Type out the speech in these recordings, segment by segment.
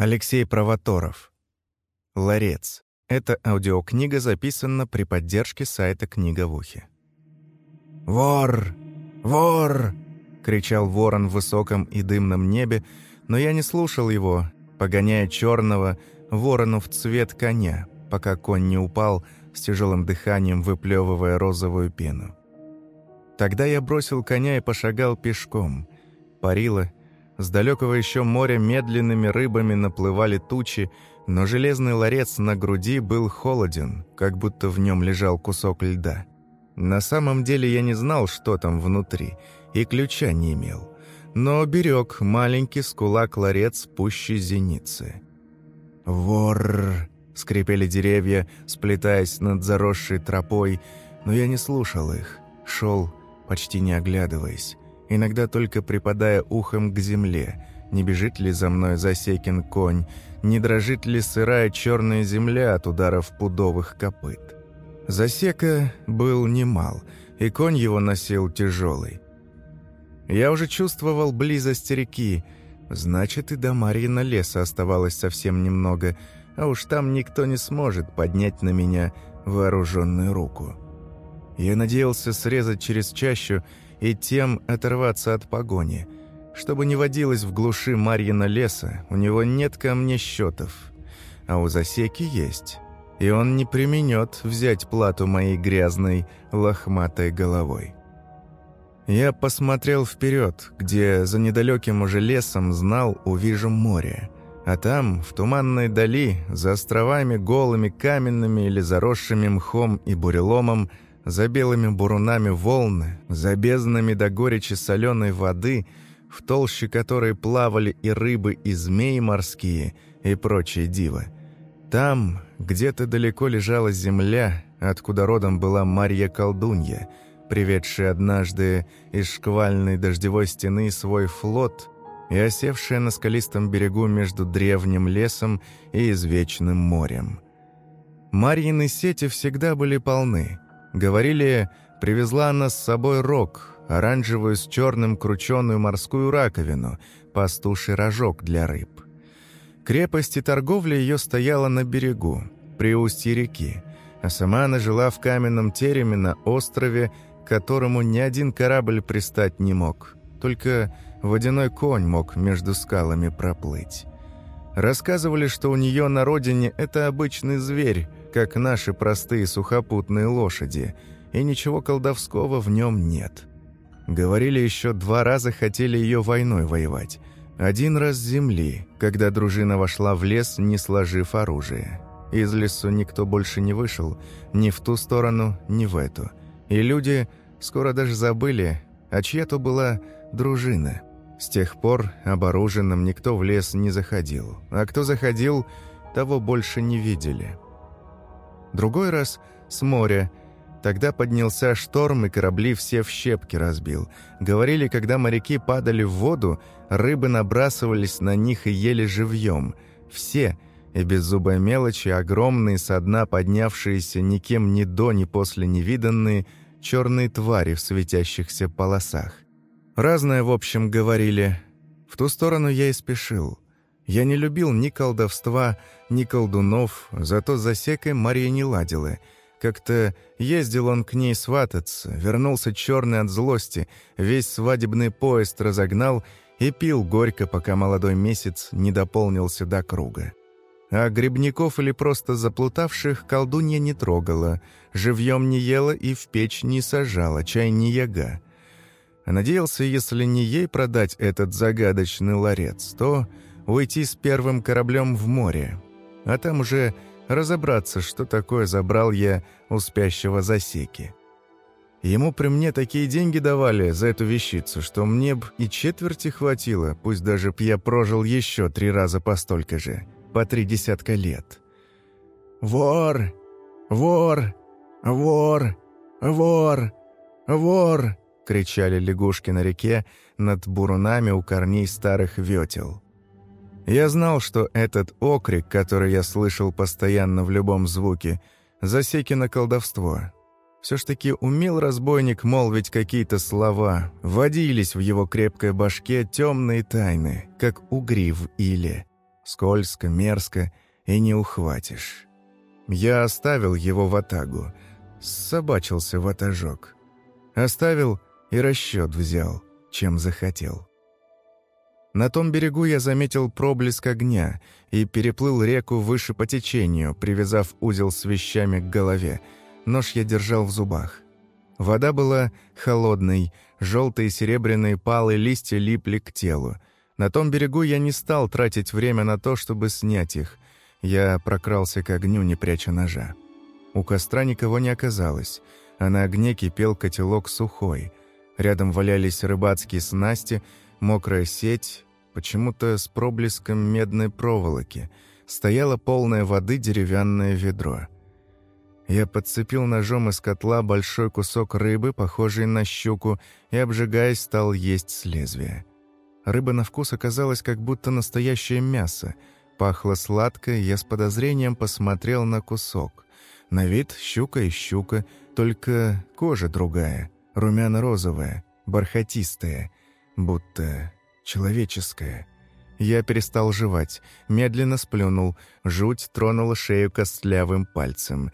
Алексей Провоторов. Ларец. Эта аудиокнига записана при поддержке сайта «Книга в ухе». «Вор! Вор!» — кричал ворон в высоком и дымном небе, но я не слушал его, погоняя черного ворону в цвет коня, пока конь не упал, с тяжелым дыханием выплевывая розовую пену. Тогда я бросил коня и пошагал пешком. Парило с далекого еще моря медленными рыбами наплывали тучи, но железный ларец на груди был холоден, как будто в нем лежал кусок льда. На самом деле я не знал, что там внутри, и ключа не имел. Но берег маленький скулак-ларец пуще зеницы. «Вор!» — скрипели деревья, сплетаясь над заросшей тропой, но я не слушал их, шел, почти не оглядываясь иногда только припадая ухом к земле. Не бежит ли за мной засекин конь, не дрожит ли сырая черная земля от ударов пудовых копыт. Засека был немал, и конь его носил тяжелый. Я уже чувствовал близость реки, значит, и до Марьина леса оставалось совсем немного, а уж там никто не сможет поднять на меня вооруженную руку. Я надеялся срезать через чащу и тем оторваться от погони. Чтобы не водилось в глуши Марьина леса, у него нет ко мне счетов, а у засеки есть, и он не применет взять плату моей грязной, лохматой головой. Я посмотрел вперед, где за недалеким уже лесом знал увижу море, а там, в туманной дали, за островами голыми каменными или заросшими мхом и буреломом, за белыми бурунами волны, за безднами до горечи соленой воды, в толще которой плавали и рыбы, и змеи морские, и прочие дива. Там, где-то далеко лежала земля, откуда родом была Марья-колдунья, приведшая однажды из шквальной дождевой стены свой флот и осевшая на скалистом берегу между древним лесом и извечным морем. Марьины сети всегда были полны — Говорили, привезла она с собой рог, оранжевую с черным крученую морскую раковину, пастуший рожок для рыб. Крепость и торговля ее стояла на берегу, при устье реки, а сама она жила в каменном тереме на острове, к которому ни один корабль пристать не мог, только водяной конь мог между скалами проплыть. Рассказывали, что у нее на родине это обычный зверь, как наши простые сухопутные лошади, и ничего колдовского в нем нет. Говорили, еще два раза хотели ее войной воевать. Один раз с земли, когда дружина вошла в лес, не сложив оружие. Из лесу никто больше не вышел, ни в ту сторону, ни в эту. И люди скоро даже забыли, а чья-то была дружина. С тех пор оборуженным никто в лес не заходил, а кто заходил, того больше не видели. Другой раз с моря. Тогда поднялся шторм, и корабли все в щепки разбил. Говорили, когда моряки падали в воду, рыбы набрасывались на них и ели живьем. Все, и беззубой мелочи, огромные со дна поднявшиеся никем ни до, ни после невиданные, черные твари в светящихся полосах. Разное, в общем, говорили. В ту сторону я и спешил. Я не любил ни колдовства, ни колдунов, зато за секой Мария не ладила. Как-то ездил он к ней свататься, вернулся черный от злости, весь свадебный поезд разогнал и пил горько, пока молодой месяц не дополнился до круга. А грибников или просто заплутавших колдунья не трогала, живьем не ела и в печь не сажала, чай не яга. А надеялся, если не ей продать этот загадочный ларец, то уйти с первым кораблем в море, а там уже разобраться, что такое забрал я у спящего засеки. Ему при мне такие деньги давали за эту вещицу, что мне б и четверти хватило, пусть даже б я прожил еще три раза по столько же, по три десятка лет. «Вор! Вор! Вор! Вор! Вор!» — кричали лягушки на реке над бурунами у корней старых ветел. Я знал, что этот окрик, который я слышал постоянно в любом звуке, засекино колдовство. Все ж таки умел разбойник молвить какие-то слова, водились в его крепкой башке темные тайны, как угри в иле. Скользко, мерзко и не ухватишь. Я оставил его в атагу, собачился в атажок. Оставил и расчет взял, чем захотел. На том берегу я заметил проблеск огня и переплыл реку выше по течению, привязав узел с вещами к голове. Нож я держал в зубах. Вода была холодной, желтые серебряные палы листья липли к телу. На том берегу я не стал тратить время на то, чтобы снять их. Я прокрался к огню, не пряча ножа. У костра никого не оказалось, а на огне кипел котелок сухой. Рядом валялись рыбацкие снасти, мокрая сеть, почему-то с проблеском медной проволоки. Стояло полное воды деревянное ведро. Я подцепил ножом из котла большой кусок рыбы, похожий на щуку, и, обжигаясь, стал есть с лезвия. Рыба на вкус оказалась как будто настоящее мясо. Пахло сладко, я с подозрением посмотрел на кусок. На вид щука и щука, только кожа другая, румяно-розовая, бархатистая, будто человеческая. Я перестал жевать, медленно сплюнул, жуть тронула шею костлявым пальцем.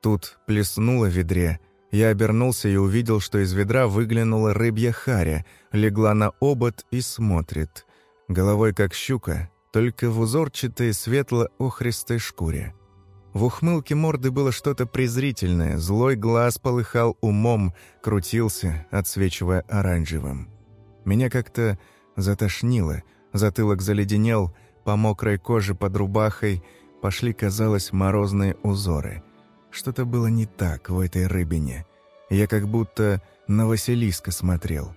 Тут плеснуло в ведре, я обернулся и увидел, что из ведра выглянула рыбья харя, легла на обод и смотрит. Головой как щука, только в узорчатой светло-охристой шкуре. В ухмылке морды было что-то презрительное, злой глаз полыхал умом, крутился, отсвечивая оранжевым. Меня как-то затошнило, затылок заледенел, по мокрой коже под рубахой пошли, казалось, морозные узоры. Что-то было не так в этой рыбине. Я как будто на Василиска смотрел.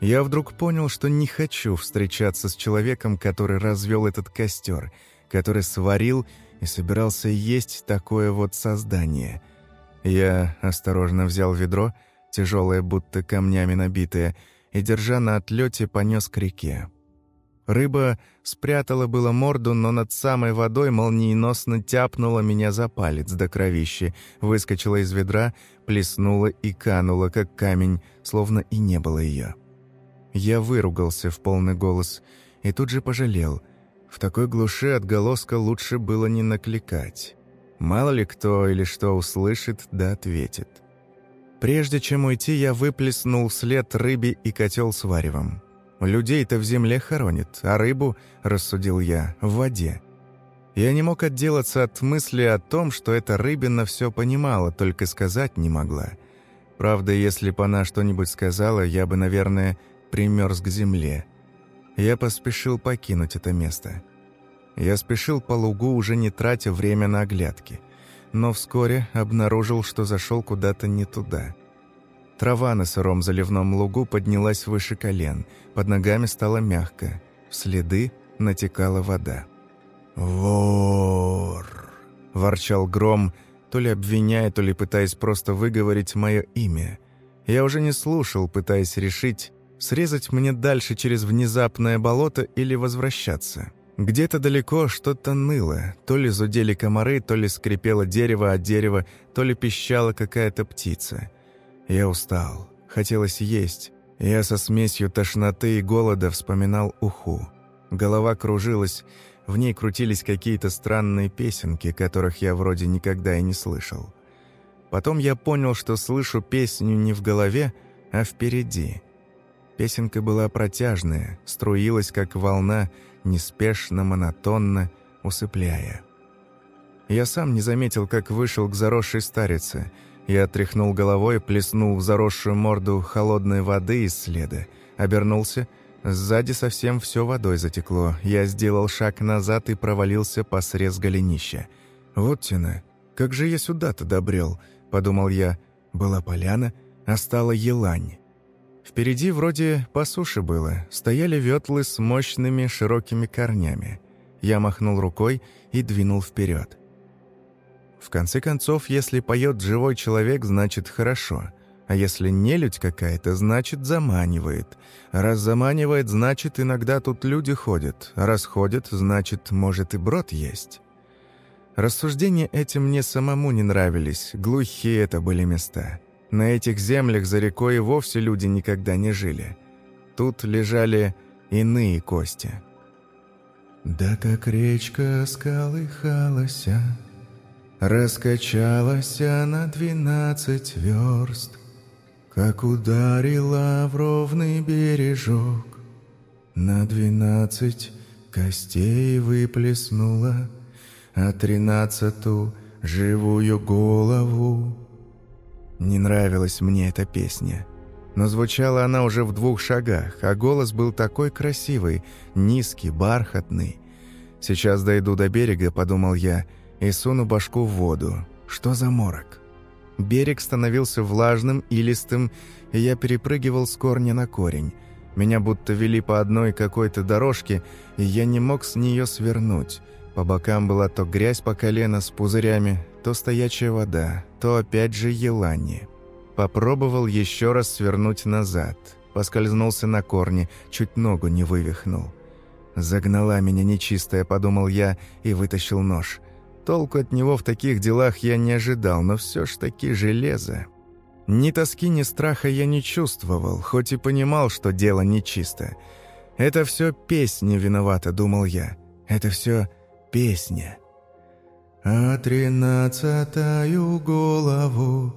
Я вдруг понял, что не хочу встречаться с человеком, который развел этот костер, который сварил и собирался есть такое вот создание. Я осторожно взял ведро, тяжелое, будто камнями набитое, и, держа на отлете, понес к реке. Рыба спрятала было морду, но над самой водой молниеносно тяпнула меня за палец до кровищи, выскочила из ведра, плеснула и канула, как камень, словно и не было ее. Я выругался в полный голос и тут же пожалел. В такой глуши отголоска лучше было не накликать. Мало ли кто или что услышит, да ответит. Прежде чем уйти, я выплеснул вслед рыбе и котел с варевом. Людей-то в земле хоронит, а рыбу, рассудил я, в воде. Я не мог отделаться от мысли о том, что эта рыбина все понимала, только сказать не могла. Правда, если бы она что-нибудь сказала, я бы, наверное, примерз к земле. Я поспешил покинуть это место. Я спешил по лугу, уже не тратя время на оглядки. Но вскоре обнаружил, что зашел куда-то не туда. Трава на сыром заливном лугу поднялась выше колен, под ногами стало мягко, в следы натекала вода. «Вор!» – ворчал гром, то ли обвиняя, то ли пытаясь просто выговорить мое имя. Я уже не слушал, пытаясь решить, срезать мне дальше через внезапное болото или возвращаться. Где-то далеко что-то ныло, то ли зудели комары, то ли скрипело дерево от дерева, то ли пищала какая-то птица – я устал. Хотелось есть. Я со смесью тошноты и голода вспоминал уху. Голова кружилась, в ней крутились какие-то странные песенки, которых я вроде никогда и не слышал. Потом я понял, что слышу песню не в голове, а впереди. Песенка была протяжная, струилась, как волна, неспешно, монотонно, усыпляя. Я сам не заметил, как вышел к заросшей старице – я тряхнул головой, плеснул в заросшую морду холодной воды из следа. Обернулся. Сзади совсем все водой затекло. Я сделал шаг назад и провалился по срез голенища. «Вот тяна, как же я сюда-то добрел?» – подумал я. Была поляна, а стала елань. Впереди вроде по суше было. Стояли ветлы с мощными широкими корнями. Я махнул рукой и двинул вперед. В конце концов, если поет живой человек, значит хорошо. А если нелюдь какая-то, значит заманивает. Раз заманивает, значит иногда тут люди ходят. Раз ходят, значит, может и брод есть. Рассуждения эти мне самому не нравились, глухие это были места. На этих землях за рекой и вовсе люди никогда не жили. Тут лежали иные кости. Да как речка сколыхалася, Раскачалась на двенадцать верст, Как ударила в ровный бережок, На двенадцать костей выплеснула, А тринадцату живую голову. Не нравилась мне эта песня. Но звучала она уже в двух шагах, а голос был такой красивый, низкий, бархатный. «Сейчас дойду до берега», — подумал я, — «и суну башку в воду. Что за морок?» Берег становился влажным, илистым, и я перепрыгивал с корня на корень. Меня будто вели по одной какой-то дорожке, и я не мог с нее свернуть. По бокам была то грязь по колено с пузырями, то стоячая вода, то опять же елани. Попробовал еще раз свернуть назад. Поскользнулся на корне, чуть ногу не вывихнул. «Загнала меня нечистая», — подумал я и вытащил нож. Толку от него в таких делах я не ожидал, но все ж таки железо. Ни тоски, ни страха я не чувствовал, хоть и понимал, что дело нечисто. «Это все песня виновата», — думал я. «Это все песня». «А тринадцатую голову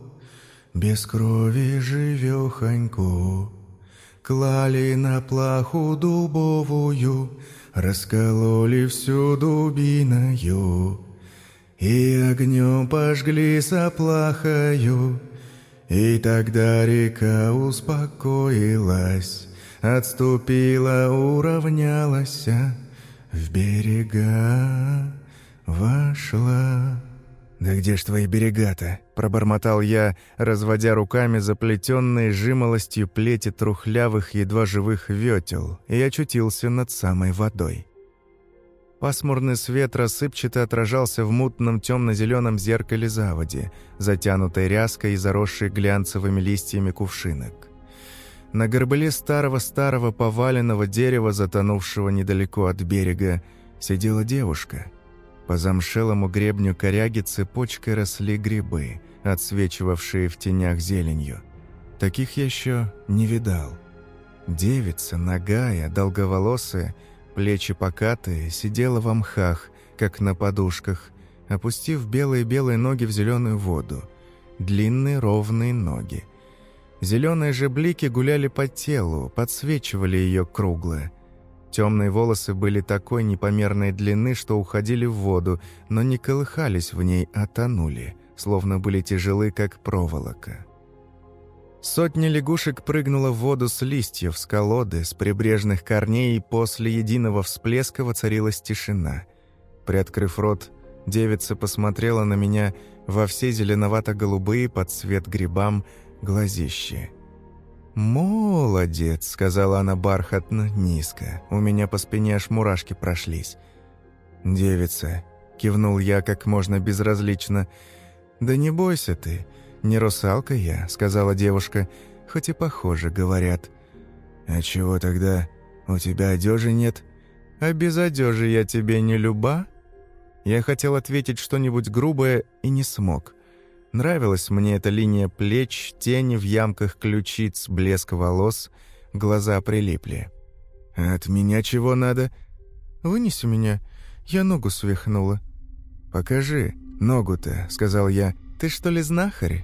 без крови живехоньку. Клали на плаху дубовую, раскололи всю дубиною, и огнем пожгли соплахою, и тогда река успокоилась, отступила, уравнялась, в берега вошла. «Да где ж твои берега-то?» – пробормотал я, разводя руками заплетенные жимолостью плети трухлявых, едва живых ветел, и очутился над самой водой. Пасмурный свет рассыпчато отражался в мутном темно-зеленом зеркале заводи, затянутой ряской и заросшей глянцевыми листьями кувшинок. На горбыле старого-старого поваленного дерева, затонувшего недалеко от берега, сидела девушка – по замшелому гребню коряги цепочкой росли грибы, отсвечивавшие в тенях зеленью. Таких я еще не видал. Девица, нагая, долговолосая, плечи покатые, сидела в мхах, как на подушках, опустив белые-белые ноги в зеленую воду. Длинные ровные ноги. Зеленые же блики гуляли по телу, подсвечивали ее круглое. Темные волосы были такой непомерной длины, что уходили в воду, но не колыхались в ней, а тонули, словно были тяжелы, как проволока. Сотня лягушек прыгнула в воду с листьев, с колоды, с прибрежных корней, и после единого всплеска воцарилась тишина. Приоткрыв рот, девица посмотрела на меня во все зеленовато-голубые под цвет грибам глазищи. «Молодец», — сказала она бархатно, низко. У меня по спине аж мурашки прошлись. «Девица», — кивнул я как можно безразлично. «Да не бойся ты, не русалка я», — сказала девушка, хоть и похоже, говорят. «А чего тогда? У тебя одежи нет?» «А без одежи я тебе не люба?» Я хотел ответить что-нибудь грубое и не смог. Нравилась мне эта линия плеч, тени в ямках ключиц, блеск волос, глаза прилипли. «От меня чего надо?» «Вынеси меня, я ногу свихнула». «Покажи ногу-то», — сказал я. «Ты что ли знахарь?»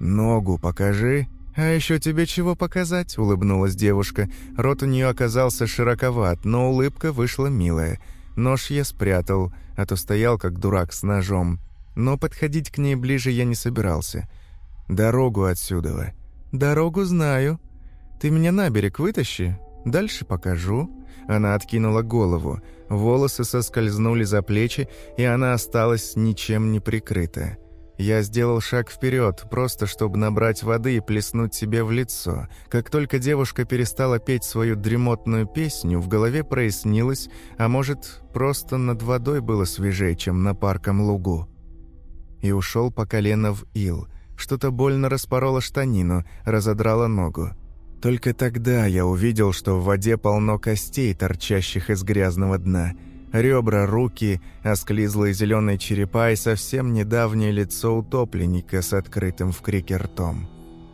«Ногу покажи». «А еще тебе чего показать?» — улыбнулась девушка. Рот у нее оказался широковат, но улыбка вышла милая. Нож я спрятал, а то стоял как дурак с ножом но подходить к ней ближе я не собирался. «Дорогу отсюда. «Дорогу знаю. Ты меня на берег вытащи, дальше покажу». Она откинула голову, волосы соскользнули за плечи, и она осталась ничем не прикрыта. Я сделал шаг вперед, просто чтобы набрать воды и плеснуть себе в лицо. Как только девушка перестала петь свою дремотную песню, в голове прояснилось, а может, просто над водой было свежее, чем на парком лугу и ушел по колено в ил. Что-то больно распороло штанину, разодрало ногу. Только тогда я увидел, что в воде полно костей, торчащих из грязного дна. Ребра, руки, осклизлые зеленые черепа и совсем недавнее лицо утопленника с открытым в крике ртом.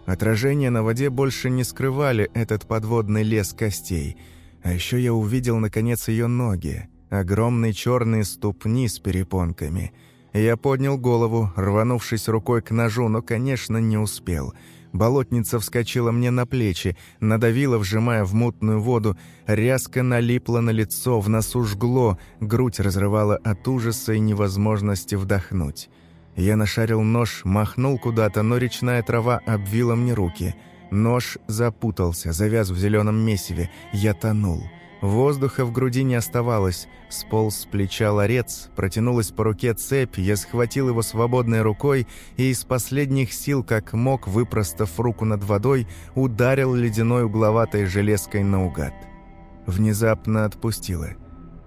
Отражения на воде больше не скрывали этот подводный лес костей. А еще я увидел, наконец, ее ноги. огромные черные ступни с перепонками. Я поднял голову, рванувшись рукой к ножу, но, конечно, не успел — Болотница вскочила мне на плечи, надавила, вжимая в мутную воду, рязко налипла на лицо, в носу жгло, грудь разрывала от ужаса и невозможности вдохнуть. Я нашарил нож, махнул куда-то, но речная трава обвила мне руки. Нож запутался, завяз в зеленом месиве. Я тонул. Воздуха в груди не оставалось. Сполз с плеча ларец, протянулась по руке цепь, я схватил его свободной рукой и из последних сил, как мог, выпростав руку над водой, ударил ледяной угловатой железкой наугад. Внезапно отпустило.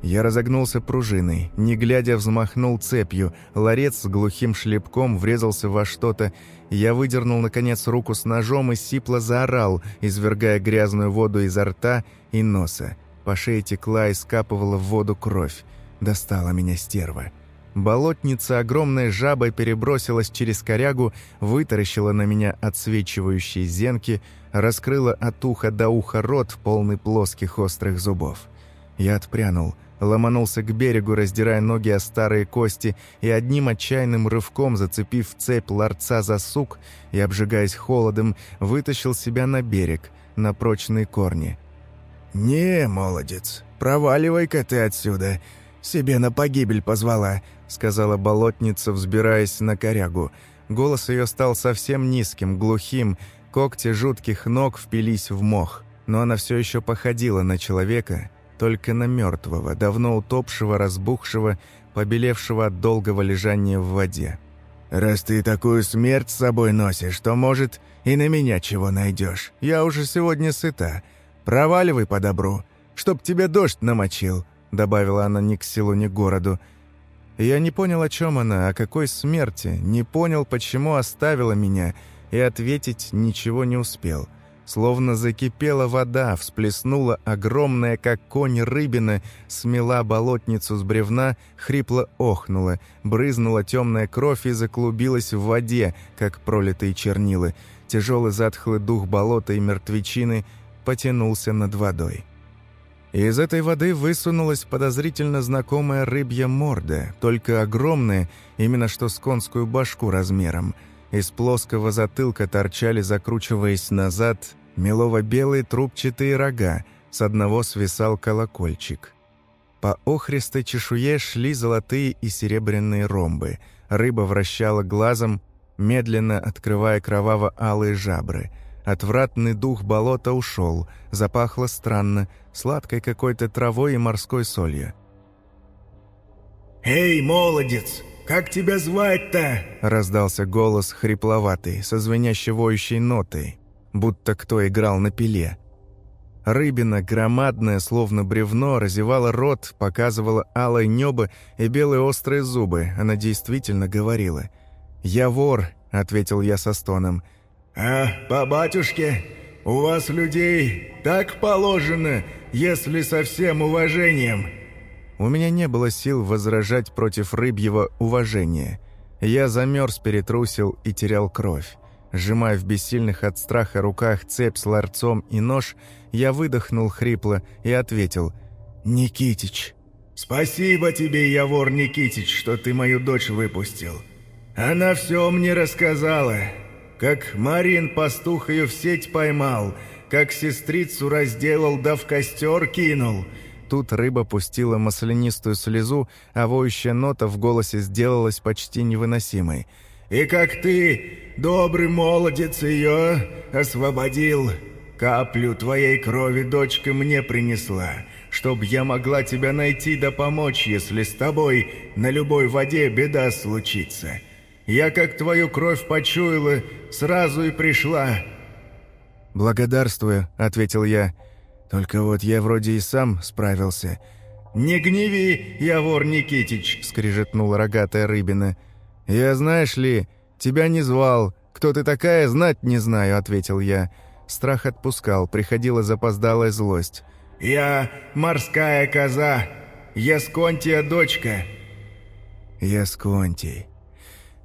Я разогнулся пружиной, не глядя взмахнул цепью, ларец с глухим шлепком врезался во что-то, я выдернул, наконец, руку с ножом и сипло заорал, извергая грязную воду изо рта и носа. По шее текла и скапывала в воду кровь. Достала меня стерва. Болотница огромной жабой перебросилась через корягу, вытаращила на меня отсвечивающие зенки, раскрыла от уха до уха рот, полный плоских острых зубов. Я отпрянул, ломанулся к берегу, раздирая ноги о старые кости, и одним отчаянным рывком, зацепив цепь ларца за сук и обжигаясь холодом, вытащил себя на берег, на прочные корни. «Не, молодец, проваливай-ка ты отсюда. Себе на погибель позвала», — сказала болотница, взбираясь на корягу. Голос ее стал совсем низким, глухим, когти жутких ног впились в мох. Но она все еще походила на человека, только на мертвого, давно утопшего, разбухшего, побелевшего от долгого лежания в воде. «Раз ты такую смерть с собой носишь, то, может, и на меня чего найдешь. Я уже сегодня сыта. «Проваливай по добру, чтоб тебе дождь намочил», — добавила она ни к селу, ни к городу. Я не понял, о чем она, о какой смерти, не понял, почему оставила меня, и ответить ничего не успел. Словно закипела вода, всплеснула огромная, как конь рыбина, смела болотницу с бревна, хрипло охнула, брызнула темная кровь и заклубилась в воде, как пролитые чернилы. Тяжелый затхлый дух болота и мертвечины потянулся над водой. Из этой воды высунулась подозрительно знакомая рыбья морда, только огромная, именно что с конскую башку размером. Из плоского затылка торчали, закручиваясь назад, мелово-белые трубчатые рога, с одного свисал колокольчик. По охристой чешуе шли золотые и серебряные ромбы. Рыба вращала глазом, медленно открывая кроваво-алые жабры – Отвратный дух болота ушел, запахло странно, сладкой какой-то травой и морской солью. «Эй, молодец, как тебя звать-то?» Раздался голос хрипловатый, со звенящей воющей нотой, будто кто играл на пиле. Рыбина, громадная, словно бревно, разевала рот, показывала алое небо и белые острые зубы. Она действительно говорила. «Я вор», — ответил я со стоном, — «А, по батюшке, у вас людей так положено, если со всем уважением». У меня не было сил возражать против рыбьего уважения. Я замерз, перетрусил и терял кровь. Сжимая в бессильных от страха руках цепь с ларцом и нож, я выдохнул хрипло и ответил «Никитич». «Спасибо тебе, Явор Никитич, что ты мою дочь выпустил. Она все мне рассказала. Как Марин пастух ее в сеть поймал, как сестрицу разделал да в костер кинул. Тут рыба пустила маслянистую слезу, а воющая нота в голосе сделалась почти невыносимой. «И как ты, добрый молодец, ее освободил. Каплю твоей крови дочка мне принесла, чтоб я могла тебя найти да помочь, если с тобой на любой воде беда случится. Я как твою кровь почуяла, сразу и пришла». «Благодарствую», — ответил я. «Только вот я вроде и сам справился». «Не гневи, Явор Никитич», — скрижетнула рогатая рыбина. «Я, знаешь ли, тебя не звал. Кто ты такая, знать не знаю», — ответил я. Страх отпускал, приходила запоздалая злость. «Я морская коза. Я Сконтия дочка». «Я Сконтий.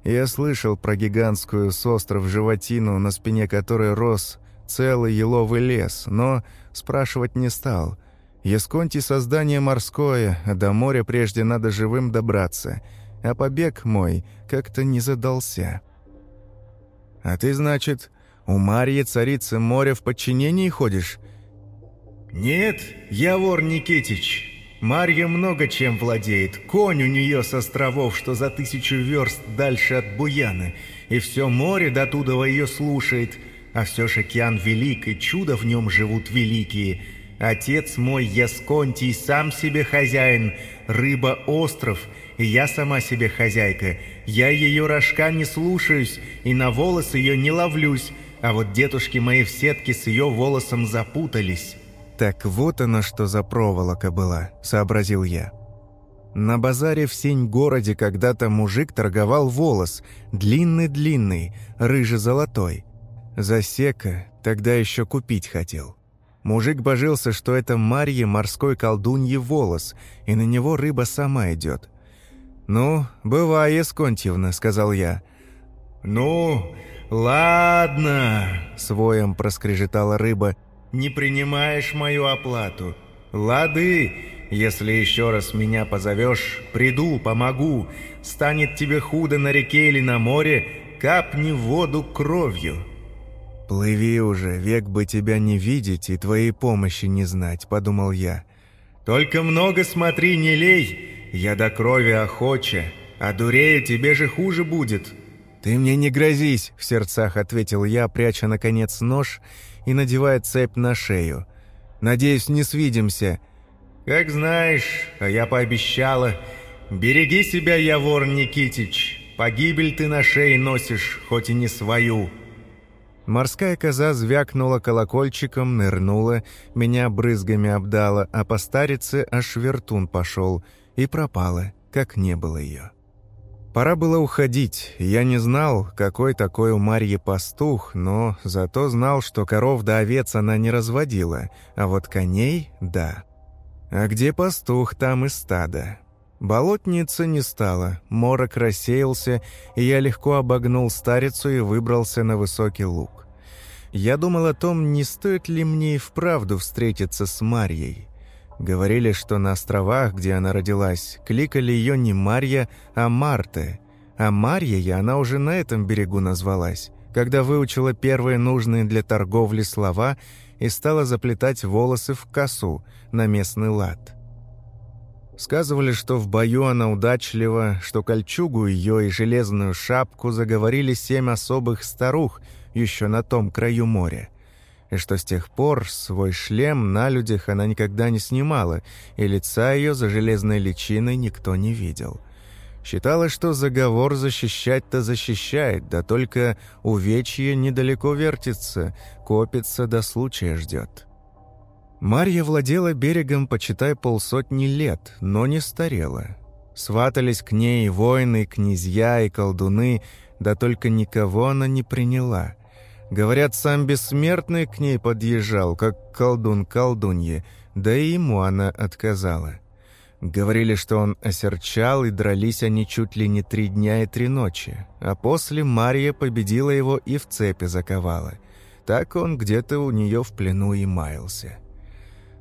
Я слышал про гигантскую с остров животину, на спине которой рос целый еловый лес, но спрашивать не стал. Ясконти — создание морское, а до моря прежде надо живым добраться, а побег мой как-то не задался. А ты, значит, у Марьи, царицы моря, в подчинении ходишь?» «Нет, я вор Никитич. Марья много чем владеет. Конь у нее с островов, что за тысячу верст дальше от Буяны, и все море до туда ее слушает, а все ж океан велик, и чудо в нем живут великие. Отец мой Ясконтий сам себе хозяин, рыба остров, и я сама себе хозяйка. Я ее рожка не слушаюсь, и на волос ее не ловлюсь, а вот дедушки мои в сетке с ее волосом запутались». «Так вот она что за проволока была», — сообразил я. На базаре в Сень-городе когда-то мужик торговал волос, длинный-длинный, рыже-золотой. Засека тогда еще купить хотел. Мужик божился, что это Марье морской колдуньи волос, и на него рыба сама идет. «Ну, бывай, Эсконтьевна», — сказал я. «Ну, ладно», — своем проскрежетала рыба, не принимаешь мою оплату. Лады, если еще раз меня позовешь, приду, помогу. Станет тебе худо на реке или на море, капни в воду кровью». «Плыви уже, век бы тебя не видеть и твоей помощи не знать», — подумал я. «Только много смотри, не лей, я до крови охоча, а дурею тебе же хуже будет». «Ты мне не грозись», — в сердцах ответил я, пряча, наконец, нож и надевая цепь на шею. «Надеюсь, не свидимся». «Как знаешь, а я пообещала. Береги себя, Явор Никитич. Погибель ты на шее носишь, хоть и не свою». Морская коза звякнула колокольчиком, нырнула, меня брызгами обдала, а по старице аж вертун пошел и пропала, как не было ее. Пора было уходить. Я не знал, какой такой у Марьи пастух, но зато знал, что коров да овец она не разводила, а вот коней — да. А где пастух, там и стадо. Болотница не стала, морок рассеялся, и я легко обогнул старицу и выбрался на высокий луг. Я думал о том, не стоит ли мне и вправду встретиться с Марьей. Говорили, что на островах, где она родилась, кликали ее не Марья, а Марта. А Марьей она уже на этом берегу назвалась, когда выучила первые нужные для торговли слова и стала заплетать волосы в косу на местный лад. Сказывали, что в бою она удачлива, что кольчугу ее и железную шапку заговорили семь особых старух еще на том краю моря и что с тех пор свой шлем на людях она никогда не снимала, и лица ее за железной личиной никто не видел. Считалось, что заговор защищать-то защищает, да только увечье недалеко вертится, копится до случая ждет. Марья владела берегом, почитай, полсотни лет, но не старела. Сватались к ней воины, князья и колдуны, да только никого она не приняла — Говорят, сам бессмертный к ней подъезжал, как колдун колдунье, да и ему она отказала. Говорили, что он осерчал, и дрались они чуть ли не три дня и три ночи. А после Мария победила его и в цепи заковала. Так он где-то у нее в плену и маялся.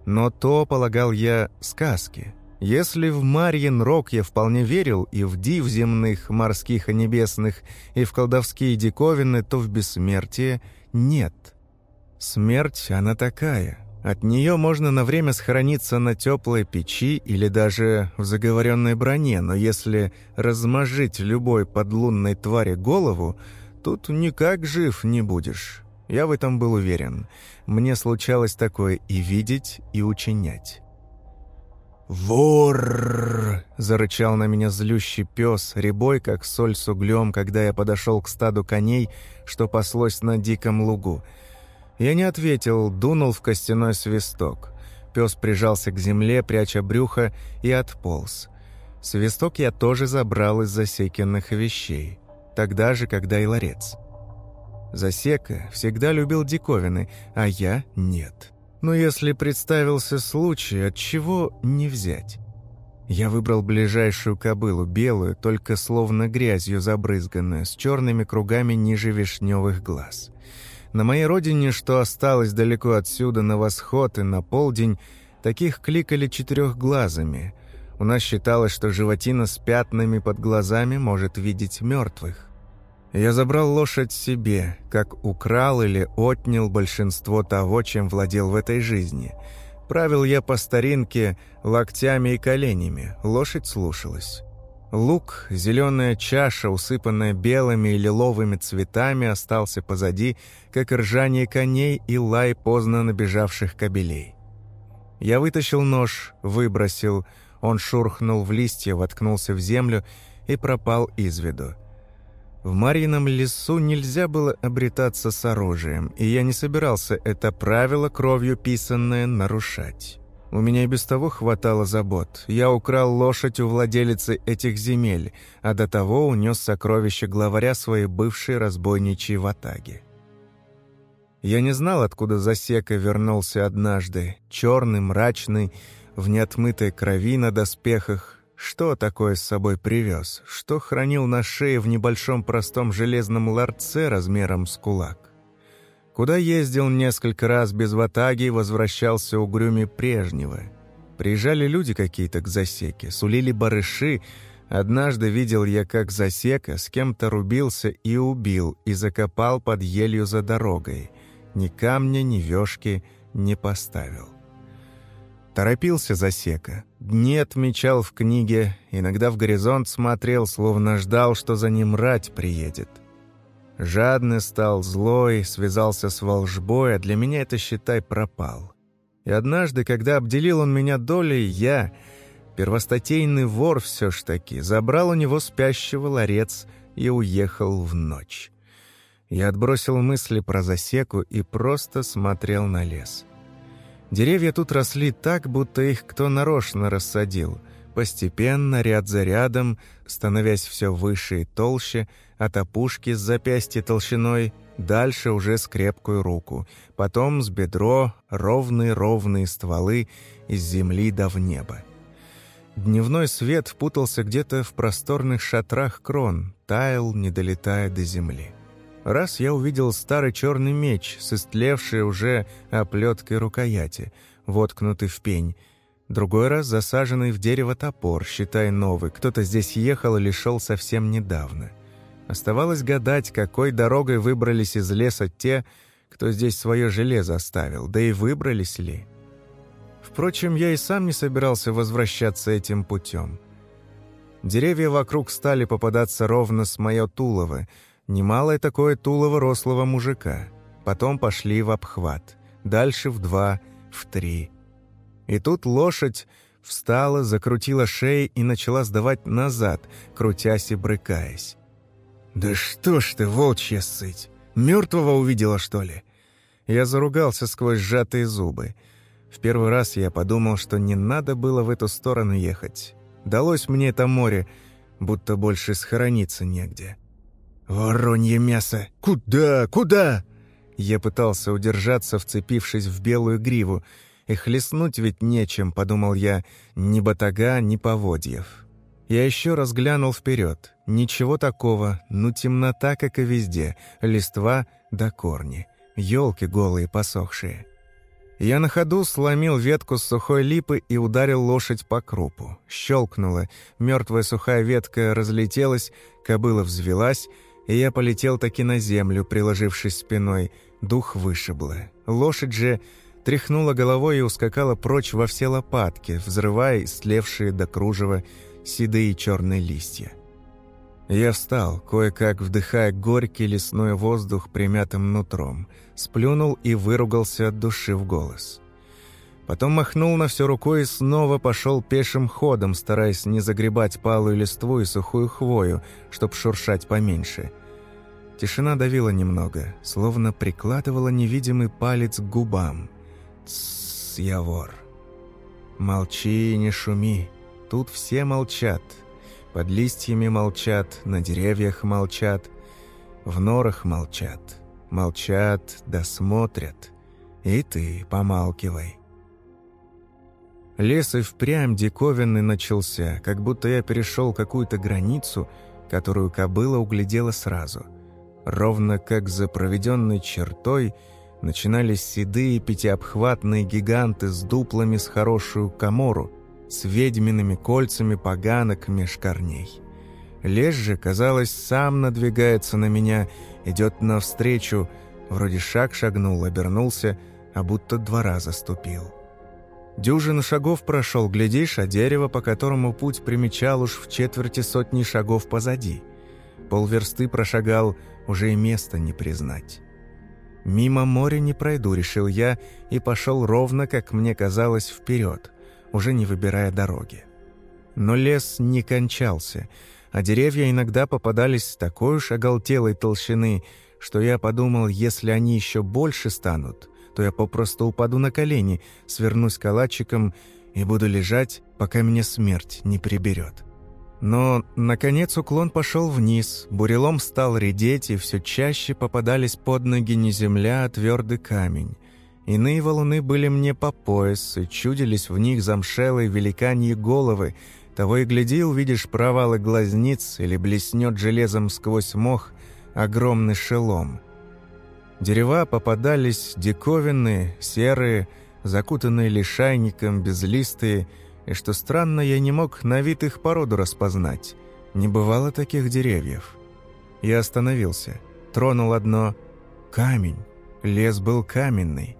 Но то, полагал я, сказки. Если в Марьин рок я вполне верил, и в див земных, морских и небесных, и в колдовские диковины, то в бессмертие нет. Смерть, она такая. От нее можно на время схорониться на теплой печи или даже в заговоренной броне, но если размажить любой подлунной твари голову, тут никак жив не будешь. Я в этом был уверен. Мне случалось такое и видеть, и учинять. «Вор!» — зарычал на меня злющий пес, рябой, как соль с углем, когда я подошел к стаду коней, что паслось на диком лугу. Я не ответил, дунул в костяной свисток. Пес прижался к земле, пряча брюхо, и отполз. Свисток я тоже забрал из засекенных вещей. Тогда же, когда и ларец. Засека всегда любил диковины, а я — нет. Но если представился случай, от чего не взять? Я выбрал ближайшую кобылу, белую, только словно грязью забрызганную, с черными кругами ниже вишневых глаз. На моей родине, что осталось далеко отсюда, на восход и на полдень, Таких кликали четырехглазыми. У нас считалось, что животина с пятнами под глазами может видеть мертвых. Я забрал лошадь себе, как украл или отнял большинство того, чем владел в этой жизни. Правил я по старинке локтями и коленями, лошадь слушалась. Лук, зеленая чаша, усыпанная белыми и лиловыми цветами, остался позади, как ржание коней и лай поздно набежавших кобелей. Я вытащил нож, выбросил, он шурхнул в листья, воткнулся в землю и пропал из виду. В Марьином лесу нельзя было обретаться с оружием, и я не собирался это правило, кровью писанное, нарушать. У меня и без того хватало забот. Я украл лошадь у владелицы этих земель, а до того унес сокровища главаря своей бывшей разбойничьей ватаги. Я не знал, откуда засека вернулся однажды, черный, мрачный, в неотмытой крови на доспехах, что такое с собой привез? Что хранил на шее в небольшом простом железном ларце размером с кулак? Куда ездил несколько раз без ватаги и возвращался угрюми прежнего? Приезжали люди какие-то к засеке, сулили барыши. Однажды видел я, как засека с кем-то рубился и убил, и закопал под елью за дорогой. Ни камня, ни вешки не поставил. Торопился засека. Дни отмечал в книге, иногда в горизонт смотрел, словно ждал, что за ним рать приедет. Жадный стал, злой, связался с волжбой, а для меня это, считай, пропал. И однажды, когда обделил он меня долей, я, первостатейный вор все ж таки, забрал у него спящего ларец и уехал в ночь. Я отбросил мысли про засеку и просто смотрел на лес. Деревья тут росли так, будто их кто нарочно рассадил. Постепенно, ряд за рядом, становясь все выше и толще, от опушки с запястья толщиной, дальше уже с крепкую руку, потом с бедро, ровные-ровные стволы из земли до в небо. Дневной свет впутался где-то в просторных шатрах крон, таял, не долетая до земли. Раз я увидел старый черный меч с истлевшей уже оплеткой рукояти, воткнутый в пень. Другой раз засаженный в дерево топор, считай новый, кто-то здесь ехал или шел совсем недавно. Оставалось гадать, какой дорогой выбрались из леса те, кто здесь свое железо оставил, да и выбрались ли. Впрочем, я и сам не собирался возвращаться этим путем. Деревья вокруг стали попадаться ровно с мое тулово, Немалое такое тулово рослого мужика. Потом пошли в обхват. Дальше в два, в три. И тут лошадь встала, закрутила шеей и начала сдавать назад, крутясь и брыкаясь. «Да что ж ты, волчья сыть! Мертвого увидела, что ли?» Я заругался сквозь сжатые зубы. В первый раз я подумал, что не надо было в эту сторону ехать. Далось мне это море, будто больше схорониться негде. «Воронье мясо! Куда? Куда?» Я пытался удержаться, вцепившись в белую гриву. И хлестнуть ведь нечем, подумал я, ни батага, ни поводьев. Я еще раз глянул вперед. Ничего такого, ну темнота, как и везде, листва до корни, елки голые посохшие. Я на ходу сломил ветку с сухой липы и ударил лошадь по крупу. Щелкнуло, мертвая сухая ветка разлетелась, кобыла взвелась, и я полетел таки на землю, приложившись спиной. Дух вышибло. Лошадь же тряхнула головой и ускакала прочь во все лопатки, взрывая слевшие до кружева седые черные листья. Я встал, кое-как вдыхая горький лесной воздух примятым нутром, сплюнул и выругался от души в голос. Потом махнул на все рукой и снова пошел пешим ходом, стараясь не загребать палую листву и сухую хвою, чтоб шуршать поменьше. Тишина давила немного, словно прикладывала невидимый палец к губам. «Тссс, я вор!» «Молчи, не шуми, тут все молчат. Под листьями молчат, на деревьях молчат, в норах молчат, молчат, досмотрят. И ты помалкивай». Лес и впрямь диковинный начался, как будто я перешел какую-то границу, которую кобыла углядела сразу. Ровно как за проведенной чертой начинались седые пятиобхватные гиганты с дуплами с хорошую комору, с ведьмиными кольцами поганок меж корней. Лес же, казалось, сам надвигается на меня, идет навстречу, вроде шаг шагнул, обернулся, а будто два раза ступил. Дюжину шагов прошел, глядишь, а дерево, по которому путь примечал уж в четверти сотни шагов позади. Полверсты прошагал, уже и места не признать. Мимо моря не пройду, решил я, и пошел ровно, как мне казалось, вперед, уже не выбирая дороги. Но лес не кончался, а деревья иногда попадались такой уж оголтелой толщины, что я подумал, если они еще больше станут, то я попросту упаду на колени, свернусь калачиком и буду лежать, пока меня смерть не приберет. Но, наконец, уклон пошел вниз, бурелом стал редеть, и все чаще попадались под ноги не земля, а твердый камень. Иные валуны были мне по пояс, и чудились в них замшелые великаньи головы, того и гляди, увидишь провалы глазниц или блеснет железом сквозь мох огромный шелом. Дерева попадались диковинные, серые, закутанные лишайником, безлистые, и, что странно, я не мог на вид их породу распознать. Не бывало таких деревьев. Я остановился, тронул одно — камень. Лес был каменный.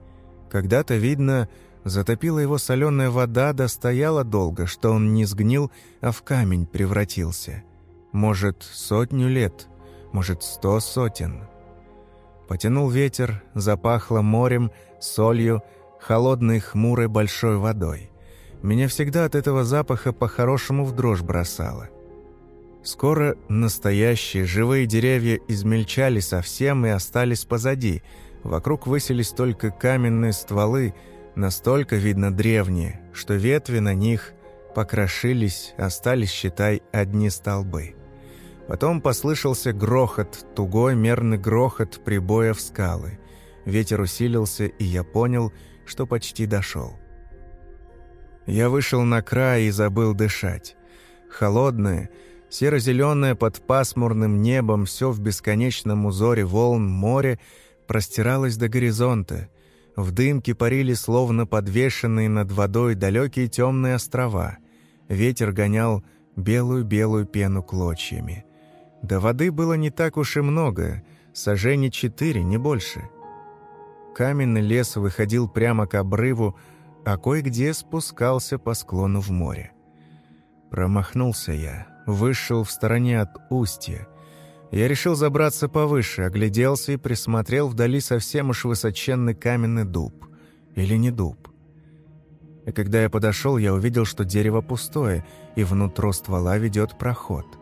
Когда-то, видно, затопила его соленая вода, достояла долго, что он не сгнил, а в камень превратился. Может, сотню лет, может, сто сотен. Потянул ветер, запахло морем, солью, холодной хмурой большой водой. Меня всегда от этого запаха по-хорошему в дрожь бросало. Скоро настоящие живые деревья измельчали совсем и остались позади. Вокруг высились только каменные стволы, настолько, видно, древние, что ветви на них покрошились, остались, считай, одни столбы. Потом послышался грохот, тугой мерный грохот прибоя в скалы. Ветер усилился, и я понял, что почти дошел. Я вышел на край и забыл дышать. Холодное, серо-зеленое под пасмурным небом, все в бесконечном узоре волн море простиралось до горизонта. В дымке парили, словно подвешенные над водой, далекие темные острова. Ветер гонял белую-белую пену клочьями. До воды было не так уж и много, сажений четыре, не больше. Каменный лес выходил прямо к обрыву, а кое-где спускался по склону в море. Промахнулся я, вышел в стороне от устья. Я решил забраться повыше, огляделся и присмотрел вдали совсем уж высоченный каменный дуб. Или не дуб. И когда я подошел, я увидел, что дерево пустое, и внутрь ствола ведет проход.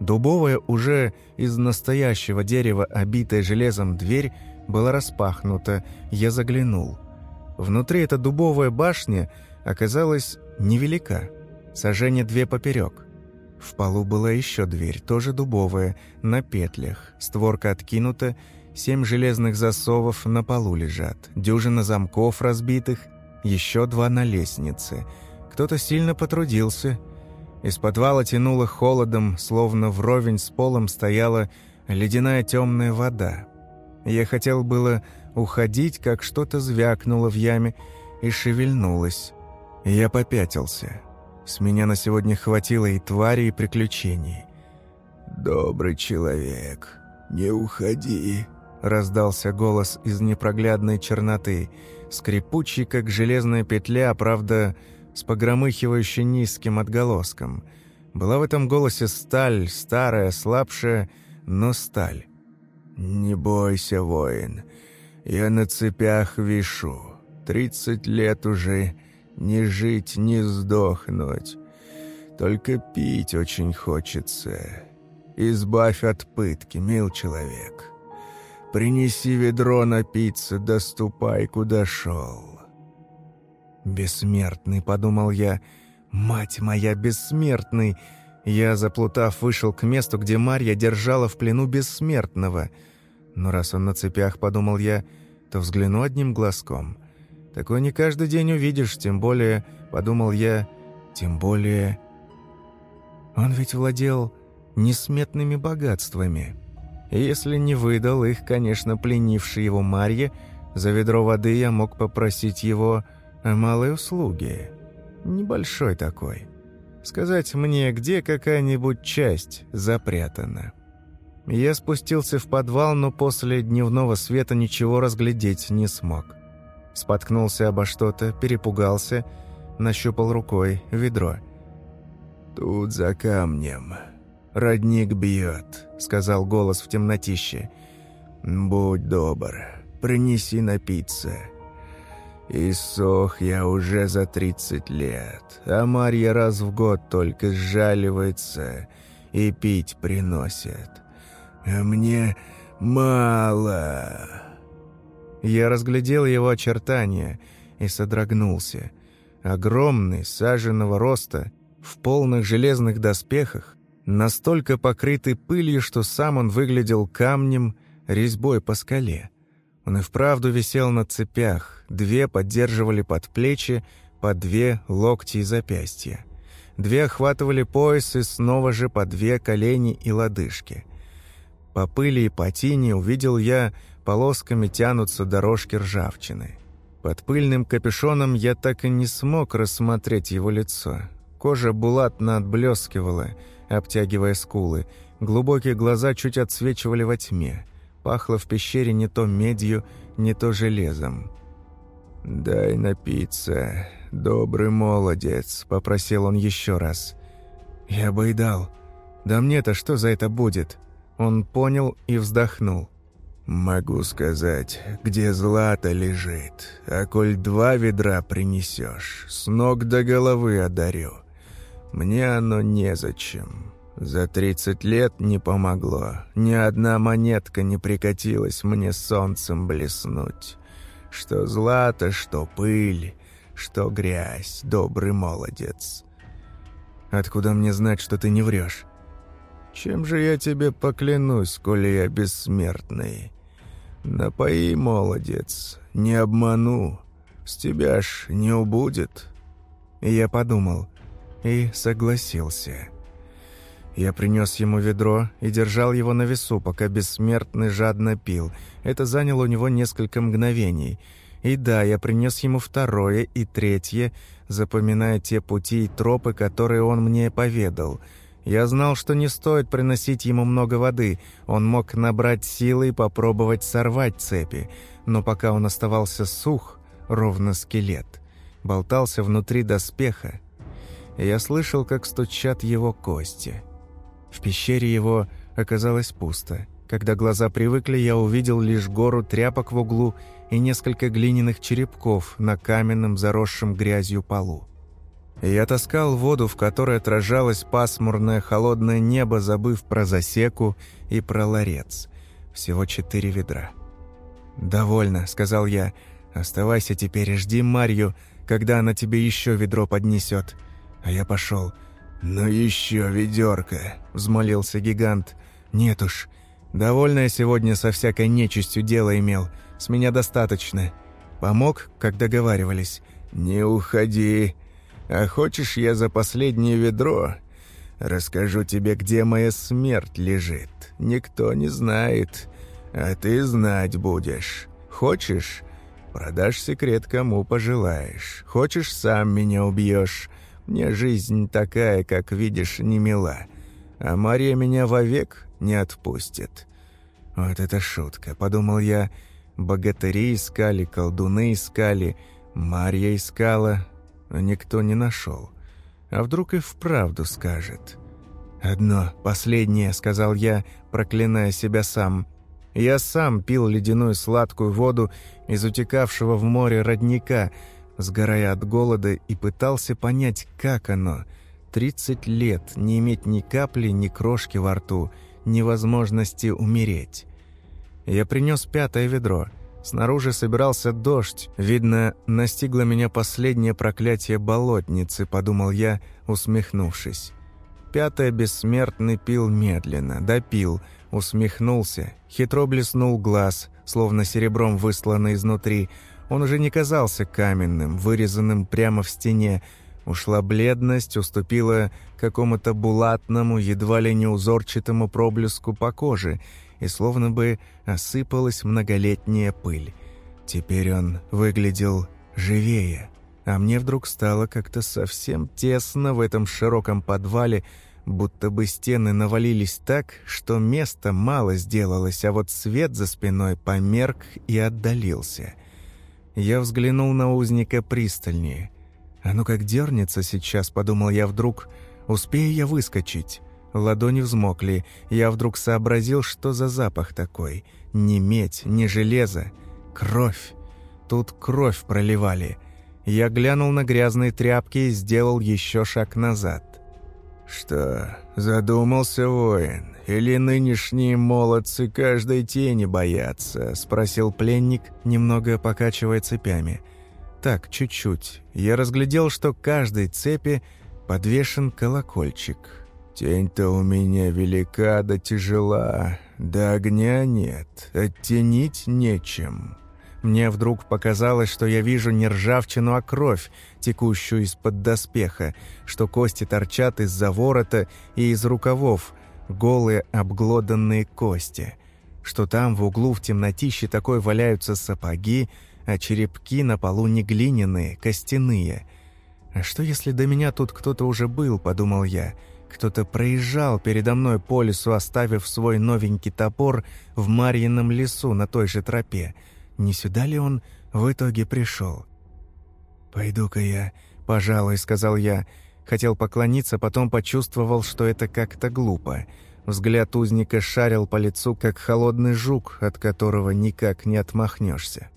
Дубовая, уже из настоящего дерева, обитая железом дверь, была распахнута, я заглянул — Внутри эта дубовая башня оказалась невелика, сожжение две поперек. В полу была еще дверь, тоже дубовая, на петлях, створка откинута, семь железных засовов на полу лежат, дюжина замков разбитых, еще два на лестнице. Кто-то сильно потрудился. Из подвала тянуло холодом, словно вровень с полом стояла ледяная темная вода. Я хотел было уходить, как что-то звякнуло в яме и шевельнулось. Я попятился. С меня на сегодня хватило и твари, и приключений. «Добрый человек, не уходи», — раздался голос из непроглядной черноты, скрипучий, как железная петля, правда, с погромыхивающей низким отголоском. Была в этом голосе сталь, старая, слабшая, но сталь. «Не бойся, воин, я на цепях вишу. Тридцать лет уже не жить, не сдохнуть. Только пить очень хочется. Избавь от пытки, мил человек. Принеси ведро напиться, доступай, куда шел. «Бессмертный», — подумал я, — «мать моя, бессмертный!» Я, заплутав, вышел к месту, где Марья держала в плену бессмертного — но раз он на цепях, подумал я, то взгляну одним глазком. Такое не каждый день увидишь, тем более, подумал я, тем более... Он ведь владел несметными богатствами. Если не выдал их, конечно, пленивший его Марье, За ведро воды я мог попросить его о малой услуге. Небольшой такой. Сказать мне, где какая-нибудь часть запрятана. Я спустился в подвал, но после дневного света ничего разглядеть не смог. Споткнулся обо что-то, перепугался, нащупал рукой ведро. «Тут за камнем. Родник бьет», — сказал голос в темнотище. «Будь добр, принеси напиться». Иссох я уже за тридцать лет, а Марья раз в год только сжаливается и пить приносит. А мне мало. Я разглядел его очертания и содрогнулся. Огромный, саженного роста, в полных железных доспехах, настолько покрытый пылью, что сам он выглядел камнем, резьбой по скале. Он и вправду висел на цепях, две поддерживали под плечи, по две локти и запястья. Две охватывали пояс и снова же по две колени и лодыжки. По пыли и по тени увидел я, полосками тянутся дорожки ржавчины. Под пыльным капюшоном я так и не смог рассмотреть его лицо. Кожа булатно отблескивала, обтягивая скулы, глубокие глаза чуть отсвечивали во тьме. Пахло в пещере не то медью, не то железом. «Дай напиться, добрый молодец», — попросил он еще раз. «Я бы и дал. Да мне-то что за это будет?» Он понял и вздохнул. «Могу сказать, где злато лежит, а коль два ведра принесешь, с ног до головы одарю. Мне оно незачем. За тридцать лет не помогло, ни одна монетка не прикатилась мне солнцем блеснуть. Что злато, что пыль, что грязь, добрый молодец». «Откуда мне знать, что ты не врешь?» Чем же я тебе поклянусь, коли я бессмертный? Напои, молодец, не обману, с тебя ж не убудет». я подумал и согласился. Я принес ему ведро и держал его на весу, пока бессмертный жадно пил. Это заняло у него несколько мгновений. И да, я принес ему второе и третье, запоминая те пути и тропы, которые он мне поведал — я знал, что не стоит приносить ему много воды, он мог набрать силы и попробовать сорвать цепи, но пока он оставался сух, ровно скелет, болтался внутри доспеха, я слышал, как стучат его кости. В пещере его оказалось пусто. Когда глаза привыкли, я увидел лишь гору тряпок в углу и несколько глиняных черепков на каменном заросшем грязью полу. Я таскал воду, в которой отражалось пасмурное холодное небо, забыв про засеку и про ларец. Всего четыре ведра. «Довольно», — сказал я. «Оставайся теперь и жди Марью, когда она тебе еще ведро поднесет». А я пошел. «Ну еще ведерко», — взмолился гигант. «Нет уж. Довольно я сегодня со всякой нечистью дело имел. С меня достаточно. Помог, как договаривались». «Не уходи», а хочешь, я за последнее ведро расскажу тебе, где моя смерть лежит? Никто не знает, а ты знать будешь. Хочешь, продашь секрет кому пожелаешь. Хочешь, сам меня убьешь. Мне жизнь такая, как видишь, не мила. А Мария меня вовек не отпустит». «Вот это шутка», — подумал я. «Богатыри искали, колдуны искали, Марья искала, никто не нашел. А вдруг и вправду скажет? «Одно, последнее», — сказал я, проклиная себя сам. Я сам пил ледяную сладкую воду из утекавшего в море родника, сгорая от голода, и пытался понять, как оно. Тридцать лет не иметь ни капли, ни крошки во рту, ни возможности умереть. Я принес пятое ведро — Снаружи собирался дождь. Видно, настигло меня последнее проклятие болотницы, подумал я, усмехнувшись. Пятое бессмертный пил медленно, допил, усмехнулся, хитро блеснул глаз, словно серебром высланный изнутри. Он уже не казался каменным, вырезанным прямо в стене. Ушла бледность, уступила какому-то булатному, едва ли не узорчатому проблеску по коже — и словно бы осыпалась многолетняя пыль. Теперь он выглядел живее, а мне вдруг стало как-то совсем тесно в этом широком подвале, будто бы стены навалились так, что места мало сделалось, а вот свет за спиной померк и отдалился. Я взглянул на узника пристальнее. «А ну как дернется сейчас», — подумал я вдруг, — «успею я выскочить». Ладони взмокли, я вдруг сообразил, что за запах такой. Ни медь, ни железо. Кровь. Тут кровь проливали. Я глянул на грязные тряпки и сделал еще шаг назад. «Что, задумался воин? Или нынешние молодцы каждой тени боятся?» – спросил пленник, немного покачивая цепями. «Так, чуть-чуть. Я разглядел, что каждой цепи подвешен колокольчик. Тень-то у меня велика да тяжела, да огня нет, оттенить нечем». Мне вдруг показалось, что я вижу не ржавчину, а кровь, текущую из-под доспеха, что кости торчат из-за ворота и из рукавов, голые обглоданные кости, что там в углу в темнотище такой валяются сапоги, а черепки на полу не глиняные, костяные. «А что, если до меня тут кто-то уже был?» – подумал я. Кто-то проезжал передо мной по лесу, оставив свой новенький топор в Марьином лесу на той же тропе – не сюда ли он в итоге пришел? «Пойду-ка я, пожалуй», — сказал я. Хотел поклониться, потом почувствовал, что это как-то глупо. Взгляд узника шарил по лицу, как холодный жук, от которого никак не отмахнешься.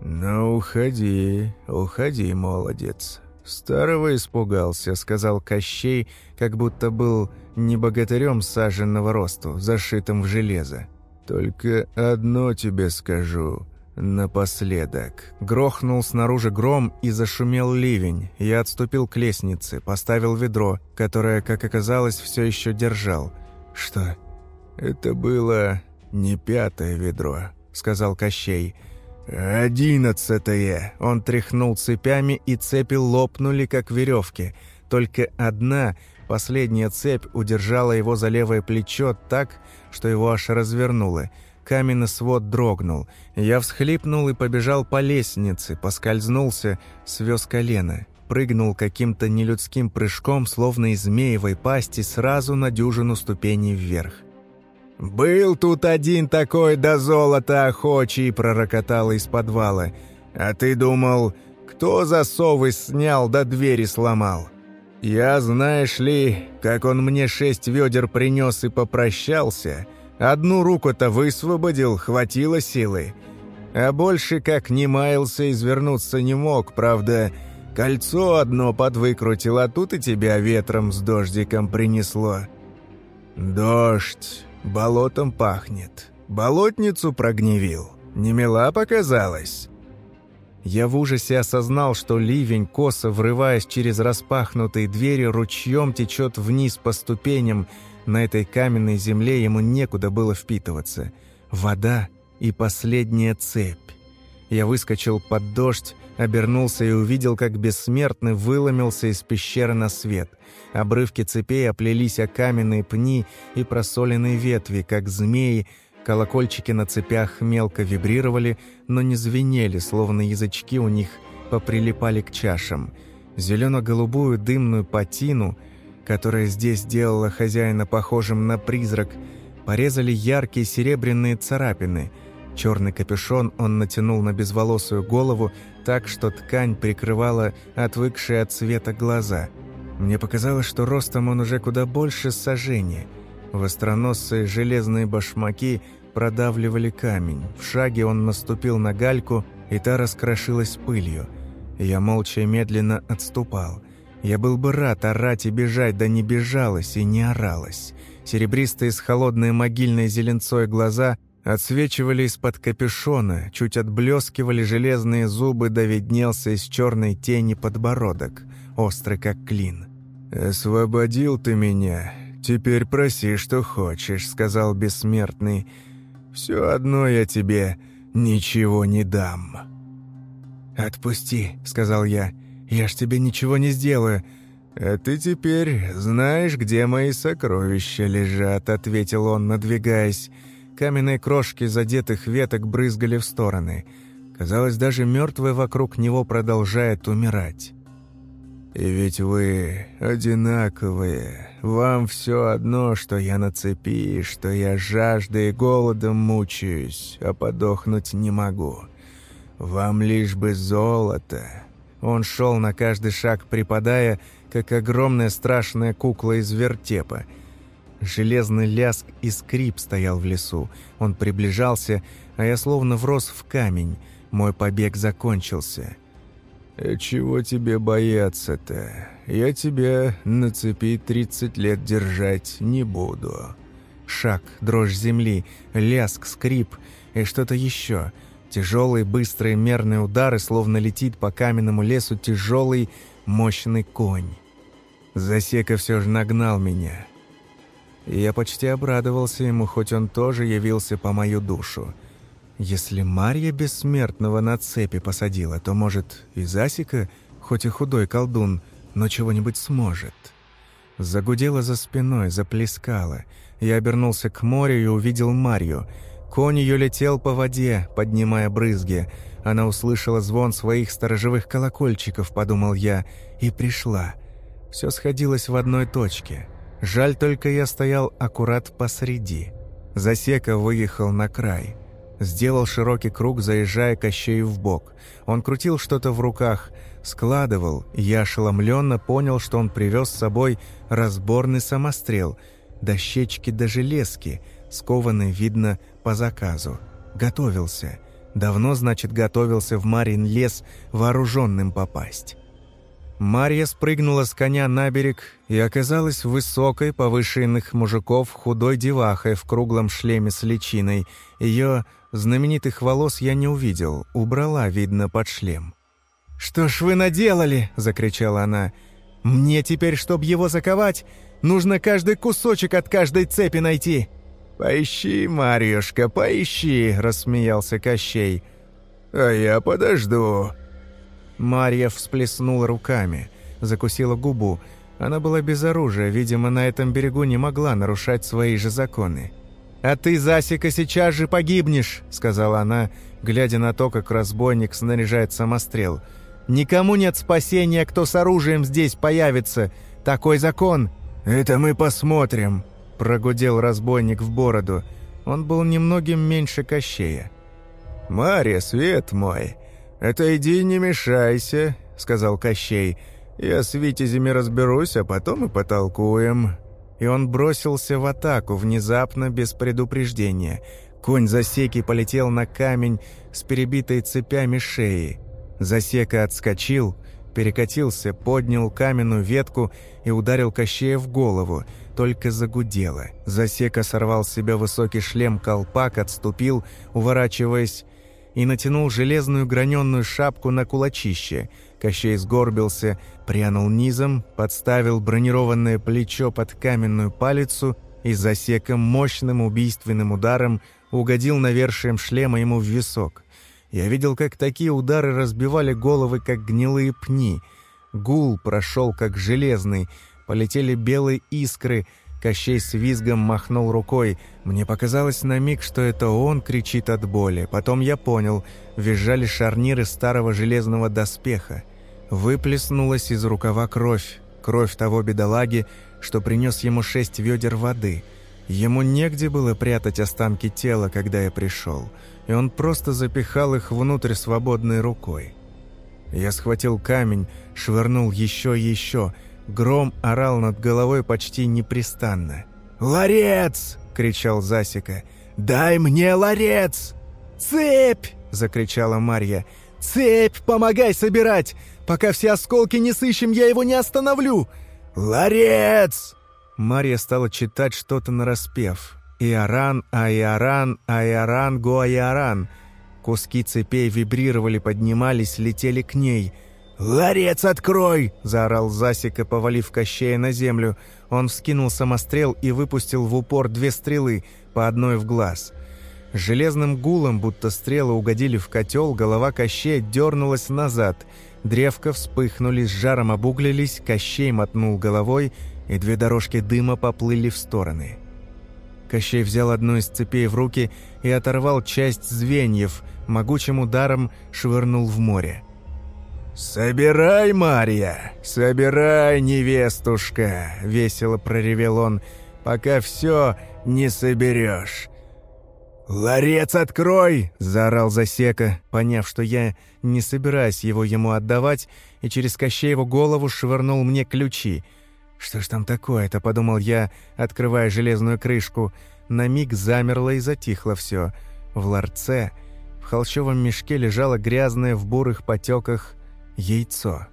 «Ну, уходи, уходи, молодец. Старого испугался», — сказал Кощей, как будто был не богатырем саженного росту, зашитым в железо. «Только одно тебе скажу. Напоследок. Грохнул снаружи гром и зашумел ливень. Я отступил к лестнице, поставил ведро, которое, как оказалось, все еще держал. «Что?» «Это было не пятое ведро», — сказал Кощей. «Одиннадцатое!» Он тряхнул цепями, и цепи лопнули, как веревки. Только одна, последняя цепь, удержала его за левое плечо так, что его аж развернуло — Каменный свод дрогнул. Я всхлипнул и побежал по лестнице, поскользнулся, свез колено. Прыгнул каким-то нелюдским прыжком, словно из змеевой пасти, сразу на дюжину ступеней вверх. «Был тут один такой до золота охочий!» – пророкотало из подвала. «А ты думал, кто засовы снял до двери сломал?» «Я, знаешь ли, как он мне шесть ведер принес и попрощался», – Одну руку-то высвободил, хватило силы. А больше как не маялся, извернуться не мог, правда, кольцо одно подвыкрутил, а тут и тебя ветром с дождиком принесло. Дождь, болотом пахнет. Болотницу прогневил. Не мила показалась. Я в ужасе осознал, что ливень, косо врываясь через распахнутые двери, ручьем течет вниз по ступеням, на этой каменной земле ему некуда было впитываться. Вода и последняя цепь. Я выскочил под дождь, обернулся и увидел, как бессмертный выломился из пещеры на свет. Обрывки цепей оплелись о каменные пни и просоленные ветви, как змеи, колокольчики на цепях мелко вибрировали, но не звенели, словно язычки у них поприлипали к чашам. Зелено-голубую дымную патину — которая здесь делала хозяина похожим на призрак, порезали яркие серебряные царапины. Черный капюшон он натянул на безволосую голову так, что ткань прикрывала отвыкшие от света глаза. Мне показалось, что ростом он уже куда больше сожжения. Востроносые железные башмаки продавливали камень. В шаге он наступил на гальку, и та раскрошилась пылью. Я молча и медленно отступал – я был бы рад орать и бежать, да не бежалась и не оралась. Серебристые с холодной могильной зеленцой глаза отсвечивали из-под капюшона, чуть отблескивали железные зубы, да виднелся из черной тени подбородок, острый как клин. «Освободил ты меня. Теперь проси, что хочешь», — сказал бессмертный. «Все одно я тебе ничего не дам». «Отпусти», — сказал я, — я ж тебе ничего не сделаю». «А ты теперь знаешь, где мои сокровища лежат», — ответил он, надвигаясь. Каменные крошки задетых веток брызгали в стороны. Казалось, даже мертвый вокруг него продолжает умирать. «И ведь вы одинаковые. Вам все одно, что я на цепи, что я жаждой и голодом мучаюсь, а подохнуть не могу. Вам лишь бы золото». Он шел на каждый шаг, припадая, как огромная страшная кукла из вертепа. Железный ляск и скрип стоял в лесу. Он приближался, а я словно врос в камень. Мой побег закончился. «Э, «Чего тебе бояться-то? Я тебя на цепи тридцать лет держать не буду». Шаг, дрожь земли, ляск, скрип и что-то еще. Тяжелые, быстрые, мерные удары, словно летит по каменному лесу тяжелый, мощный конь. Засека все же нагнал меня. И я почти обрадовался ему, хоть он тоже явился по мою душу. Если Марья Бессмертного на цепи посадила, то, может, и Засика, хоть и худой колдун, но чего-нибудь сможет. Загудело за спиной, заплескало. Я обернулся к морю и увидел Марью. Конь ее летел по воде, поднимая брызги. Она услышала звон своих сторожевых колокольчиков, подумал я, и пришла. Все сходилось в одной точке. Жаль только я стоял аккурат посреди. Засека выехал на край. Сделал широкий круг, заезжая Кощею в бок. Он крутил что-то в руках, складывал. Я ошеломленно понял, что он привез с собой разборный самострел, дощечки до железки, скованные, видно, по заказу. Готовился. Давно, значит, готовился в Марин лес вооруженным попасть. Марья спрыгнула с коня на берег и оказалась высокой, повышенных мужиков, худой девахой в круглом шлеме с личиной. Ее знаменитых волос я не увидел, убрала, видно, под шлем. «Что ж вы наделали?» — закричала она. «Мне теперь, чтоб его заковать, нужно каждый кусочек от каждой цепи найти». «Поищи, Марьюшка, поищи!» — рассмеялся Кощей. «А я подожду». Марья всплеснула руками, закусила губу. Она была без оружия, видимо, на этом берегу не могла нарушать свои же законы. «А ты, Засика, сейчас же погибнешь», — сказала она, глядя на то, как разбойник снаряжает самострел. «Никому нет спасения, кто с оружием здесь появится. Такой закон». «Это мы посмотрим», — прогудел разбойник в бороду. Он был немногим меньше Кощея. «Марья, свет мой, это иди не мешайся», — сказал Кощей. «Я с витязями разберусь, а потом и потолкуем» и он бросился в атаку, внезапно, без предупреждения. Конь Засеки полетел на камень с перебитой цепями шеи. Засека отскочил, перекатился, поднял каменную ветку и ударил Кощея в голову, только загудело. Засека сорвал с себя высокий шлем-колпак, отступил, уворачиваясь, и натянул железную граненую шапку на кулачище. Кощей сгорбился, прянул низом, подставил бронированное плечо под каменную палицу и засеком мощным убийственным ударом угодил навершием шлема ему в висок. Я видел, как такие удары разбивали головы, как гнилые пни. Гул прошел, как железный, полетели белые искры, Кощей с визгом махнул рукой. Мне показалось на миг, что это он кричит от боли. Потом я понял, визжали шарниры старого железного доспеха. Выплеснулась из рукава кровь, кровь того бедолаги, что принес ему шесть ведер воды. Ему негде было прятать останки тела, когда я пришел, и он просто запихал их внутрь свободной рукой. Я схватил камень, швырнул еще и еще. Гром орал над головой почти непрестанно. «Ларец!» — кричал Засика. «Дай мне ларец!» «Цепь!» — закричала Марья. «Цепь! Помогай собирать! Пока все осколки не сыщем, я его не остановлю!» «Ларец!» Марья стала читать что-то нараспев. «Иоран, Айоран, Айоран, Гуайоран». Куски цепей вибрировали, поднимались, летели к ней. «Ларец открой!» — заорал Засика, повалив Кощея на землю. Он вскинул самострел и выпустил в упор две стрелы, по одной в глаз. Железным гулом, будто стрелы угодили в котел, голова Кощея дернулась назад — Древка вспыхнули, с жаром обуглились, Кощей мотнул головой, и две дорожки дыма поплыли в стороны. Кощей взял одну из цепей в руки и оторвал часть звеньев, могучим ударом швырнул в море. «Собирай, Марья! Собирай, невестушка!» — весело проревел он. «Пока все не соберешь!» «Ларец открой!» — заорал Засека, поняв, что я не собираюсь его ему отдавать, и через Кощееву голову швырнул мне ключи. «Что ж там такое-то?» — подумал я, открывая железную крышку. На миг замерло и затихло все. В ларце, в холщовом мешке лежало грязное в бурых потеках яйцо.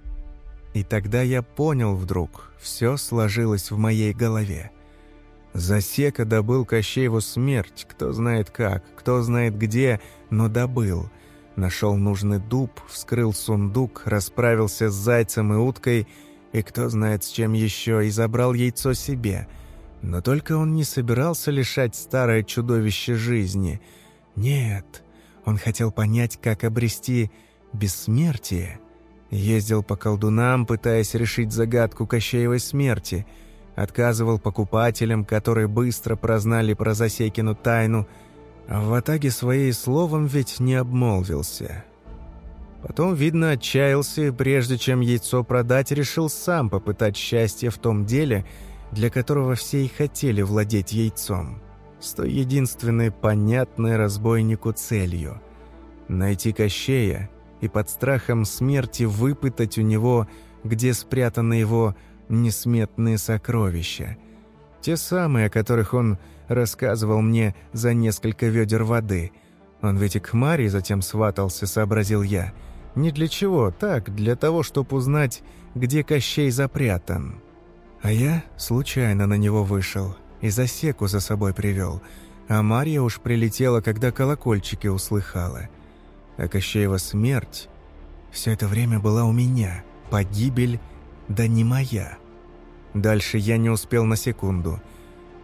И тогда я понял вдруг, все сложилось в моей голове. Засека добыл Кощееву смерть, кто знает как, кто знает где, но добыл. Нашел нужный дуб, вскрыл сундук, расправился с зайцем и уткой, и кто знает с чем еще, и забрал яйцо себе. Но только он не собирался лишать старое чудовище жизни. Нет, он хотел понять, как обрести бессмертие – Ездил по колдунам, пытаясь решить загадку Кощеевой смерти. Отказывал покупателям, которые быстро прознали про Засекину тайну, а в атаге своей словом ведь не обмолвился. Потом, видно, отчаялся и прежде чем яйцо продать, решил сам попытать счастье в том деле, для которого все и хотели владеть яйцом. С той единственной понятной разбойнику целью – найти Кощея – и под страхом смерти выпытать у него, где спрятаны его несметные сокровища. Те самые, о которых он рассказывал мне за несколько ведер воды. Он ведь и к Маре затем сватался, сообразил я. Не для чего, так, для того, чтобы узнать, где Кощей запрятан. А я случайно на него вышел и засеку за собой привел, а Марья уж прилетела, когда колокольчики услыхала а Кощеева смерть все это время была у меня, погибель, да не моя. Дальше я не успел на секунду.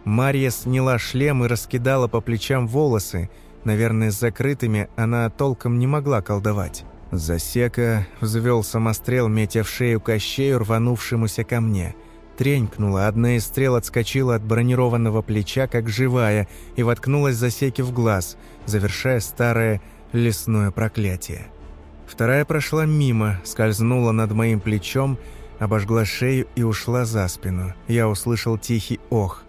Марья сняла шлем и раскидала по плечам волосы, наверное, с закрытыми она толком не могла колдовать. Засека взвел самострел, метя в шею Кощею, рванувшемуся ко мне. Тренькнула, одна из стрел отскочила от бронированного плеча, как живая, и воткнулась Засеке в глаз, завершая старое лесное проклятие. Вторая прошла мимо, скользнула над моим плечом, обожгла шею и ушла за спину. Я услышал тихий ох.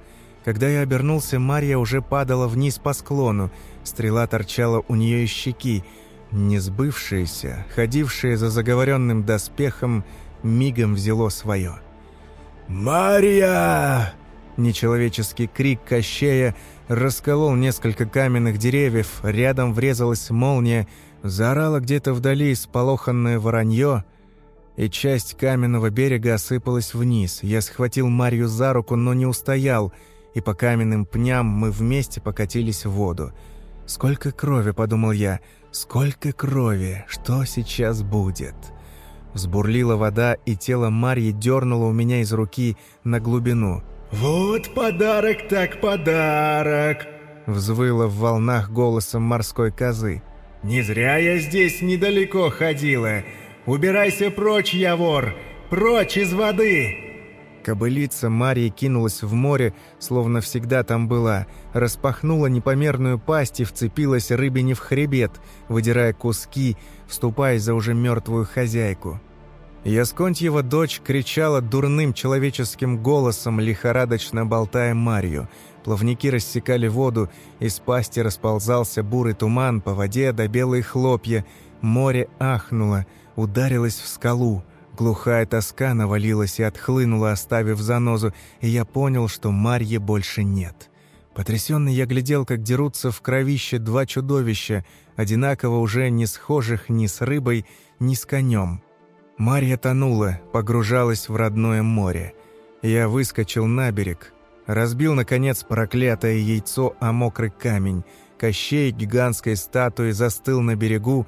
Когда я обернулся, Марья уже падала вниз по склону, стрела торчала у нее из щеки. Несбывшееся, ходившее за заговоренным доспехом, мигом взяло свое. «Марья!» Нечеловеческий крик Кощея расколол несколько каменных деревьев, рядом врезалась молния, заорала где-то вдали сполоханное воронье, и часть каменного берега осыпалась вниз. Я схватил Марью за руку, но не устоял, и по каменным пням мы вместе покатились в воду. «Сколько крови!» — подумал я. «Сколько крови! Что сейчас будет?» Взбурлила вода, и тело Марьи дернуло у меня из руки на глубину — «Вот подарок так подарок!» Взвыла в волнах голосом морской козы. «Не зря я здесь недалеко ходила. Убирайся прочь, я вор! Прочь из воды!» Кобылица Марии кинулась в море, словно всегда там была, распахнула непомерную пасть и вцепилась рыбине в хребет, выдирая куски, вступая за уже мертвую хозяйку. Ясконтьева дочь кричала дурным человеческим голосом, лихорадочно болтая Марью. Плавники рассекали воду, из пасти расползался бурый туман, по воде до белые хлопья. Море ахнуло, ударилось в скалу. Глухая тоска навалилась и отхлынула, оставив занозу, и я понял, что Марьи больше нет. Потрясенный я глядел, как дерутся в кровище два чудовища, одинаково уже не схожих ни с рыбой, ни с конем. Марья тонула, погружалась в родное море. Я выскочил на берег, разбил, наконец, проклятое яйцо о мокрый камень. Кощей гигантской статуи застыл на берегу,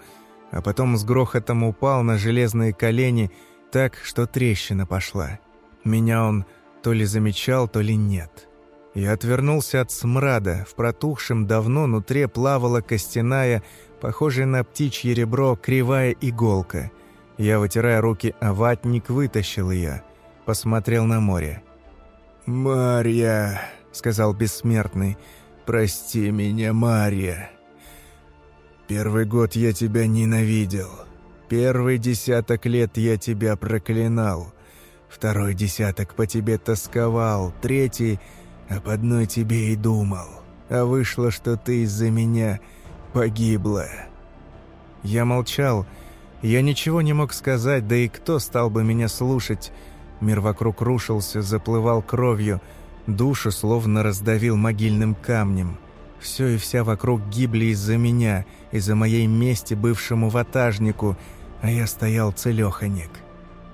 а потом с грохотом упал на железные колени так, что трещина пошла. Меня он то ли замечал, то ли нет. Я отвернулся от смрада. В протухшем давно нутре плавала костяная, похожая на птичье ребро, кривая иголка. Я, вытирая руки о ватник, вытащил ее. Посмотрел на море. «Марья», — сказал бессмертный, прости меня, Мария. Первый год я тебя ненавидел. Первый десяток лет я тебя проклинал. Второй десяток по тебе тосковал. Третий об одной тебе и думал. А вышло, что ты из-за меня погибла. Я молчал. Я ничего не мог сказать, да и кто стал бы меня слушать? Мир вокруг рушился, заплывал кровью. Душу словно раздавил могильным камнем. Все и вся вокруг гибли из-за меня, из-за моей мести бывшему ватажнику, а я стоял целеханик.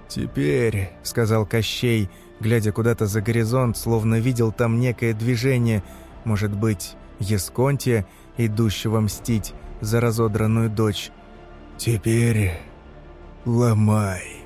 «Теперь», — сказал Кощей, глядя куда-то за горизонт, словно видел там некое движение, может быть, Есконтия, идущего мстить за разодранную дочь. «Теперь ломай».